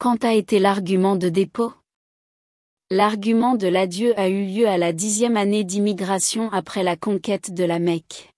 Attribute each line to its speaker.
Speaker 1: Quand a été l'argument de dépôt? L'argument de l'adieu a eu lieu à la dixième année d'immigration après la conquête de la Mecque.